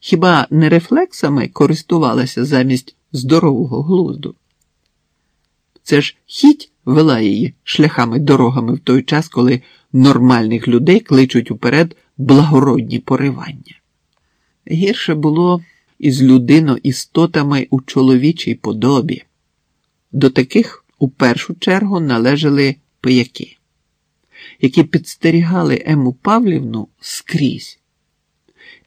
хіба не рефлексами користувалася замість здорового глузду? Це ж хіть вела її шляхами дорогами в той час, коли нормальних людей кличуть уперед благородні поривання. Гірше було із людино-істотами у чоловічій подобі. До таких у першу чергу належали пияки, які підстерігали Ему Павлівну скрізь,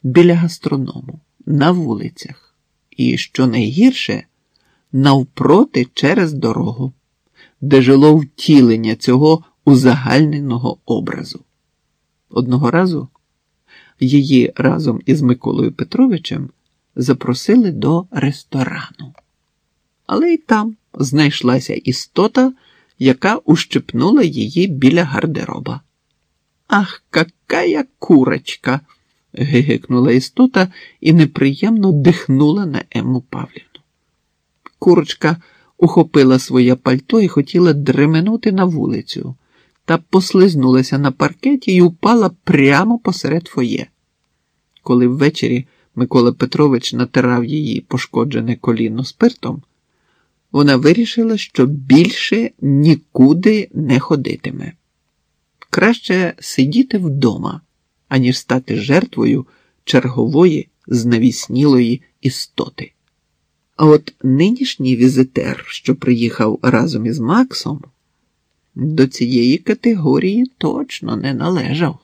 біля гастроному, на вулицях, і, що найгірше, навпроти через дорогу, де жило втілення цього узагальненого образу. Одного разу її разом із Миколою Петровичем запросили до ресторану. Але й там знайшлася істота, яка ущипнула її біля гардероба. Ах, какая курочка! Гигикнула істота і неприємно дихнула на Емму Павлівну. Курочка ухопила своє пальто і хотіла дременути на вулицю, та послизнулася на паркеті і упала прямо посеред фоє. Коли ввечері Микола Петрович натирав її пошкоджене коліно спиртом, вона вирішила, що більше нікуди не ходитиме. Краще сидіти вдома, аніж стати жертвою чергової знавіснілої істоти. А от нинішній візитер, що приїхав разом із Максом, до цієї категорії точно не належав.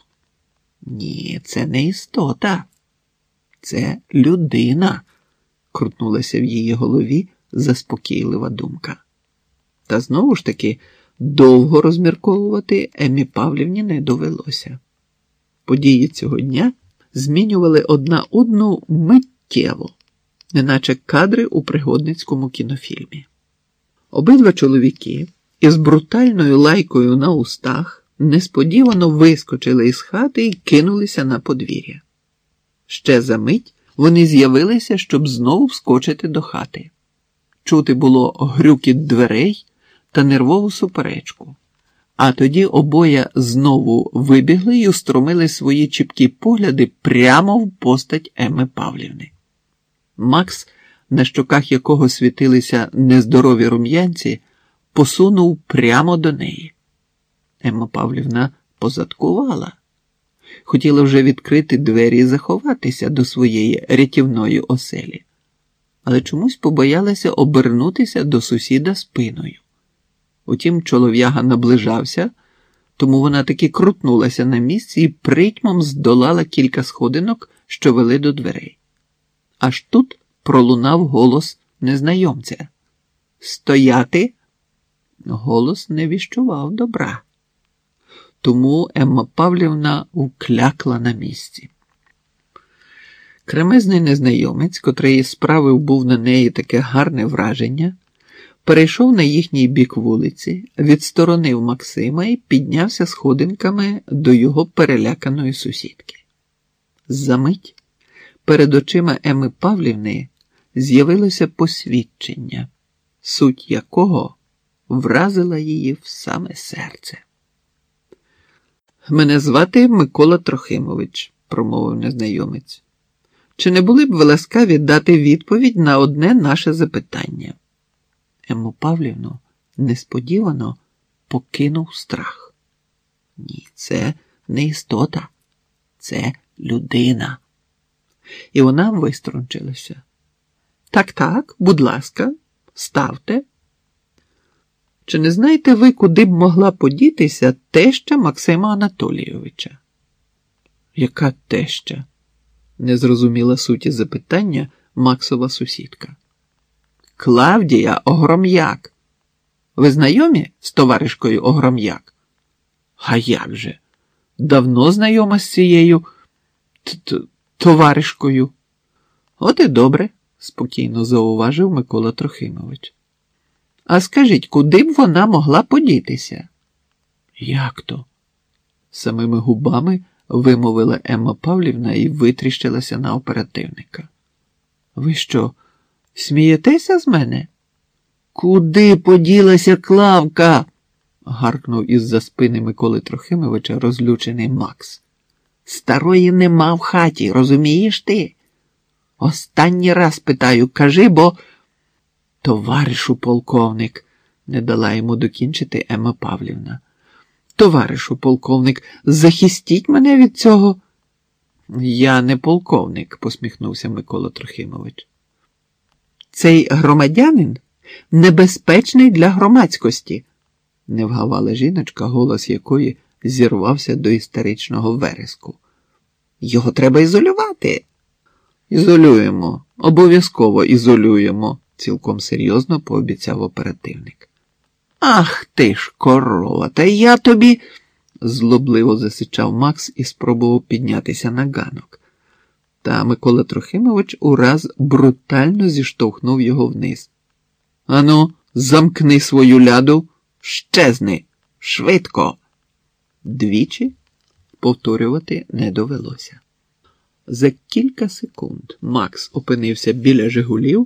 Ні, це не істота, це людина, крутнулася в її голові заспокійлива думка. Та знову ж таки довго розмірковувати Емі Павлівні не довелося. Події цього дня змінювали одна одну миттєво, неначе кадри у пригодницькому кінофільмі. Обидва чоловіки із брутальною лайкою на устах несподівано вискочили із хати і кинулися на подвір'я. Ще за мить вони з'явилися, щоб знову вскочити до хати. Чути було грюкіт дверей та нервову суперечку. А тоді обоє знову вибігли і устромили свої чіпкі погляди прямо в постать Еми Павлівни. Макс, на щоках якого світилися нездорові рум'янці, посунув прямо до неї. Емма Павлівна позадкувала. Хотіла вже відкрити двері і заховатися до своєї рятівної оселі, але чомусь побоялася обернутися до сусіда спиною. Утім, чолов'яга наближався, тому вона таки крутнулася на місці і притьмом здолала кілька сходинок, що вели до дверей. Аж тут пролунав голос незнайомця. Стояти? Голос не віщував добра. Тому Емма Павлівна уклякла на місці. Кремезний незнайомець, котрий справив був на неї таке гарне враження, перейшов на їхній бік вулиці, відсторонив Максима і піднявся сходинками до його переляканої сусідки. Замить перед очима Еми Павлівни з'явилося посвідчення, суть якого вразила її в саме серце. Мене звати Микола Трохимович, промовив незнайомець. Чи не були б ви ласкаві дати відповідь на одне наше запитання? Ему Павлівну несподівано покинув страх. Ні, це не істота, це людина. І вона виструнчилася. Так, так, будь ласка, ставте. Чи не знаєте ви, куди б могла подітися теща Максима Анатолійовича? Яка теща? не зрозуміла суті запитання Максова сусідка. Клавдія Огром'як. Ви знайомі з товаришкою Огром'як? А як же? Давно знайома з цією товаришкою? От і добре, спокійно зауважив Микола Трохимович. А скажіть, куди б вона могла подітися? Як то? Самими губами вимовила Емма Павлівна і витріщилася на оперативника. Ви що, смієтеся з мене? Куди поділася Клавка? гаркнув із-за спини Миколи Трохимовича розлючений Макс. Старої нема в хаті, розумієш ти? Останній раз питаю, кажи, бо. Товаришу полковник, не дала йому докінчити Ема Павлівна. Товаришу полковник, захистіть мене від цього. Я не полковник, посміхнувся Микола Трохимович. Цей громадянин небезпечний для громадськості, не вгавала жіночка, голос якої зірвався до істеричного вереску. Його треба ізолювати. Ізолюємо, обов'язково ізолюємо, цілком серйозно пообіцяв оперативник. Ах ти ж, корова, та я тобі. злобливо засичав Макс і спробував піднятися на ганок. Та Микола Трохимович ураз брутально зіштовхнув його вниз. Ану, замкни свою ляду, щезни, швидко. Двічі повторювати не довелося. За кілька секунд Макс опинився біля Жигулів.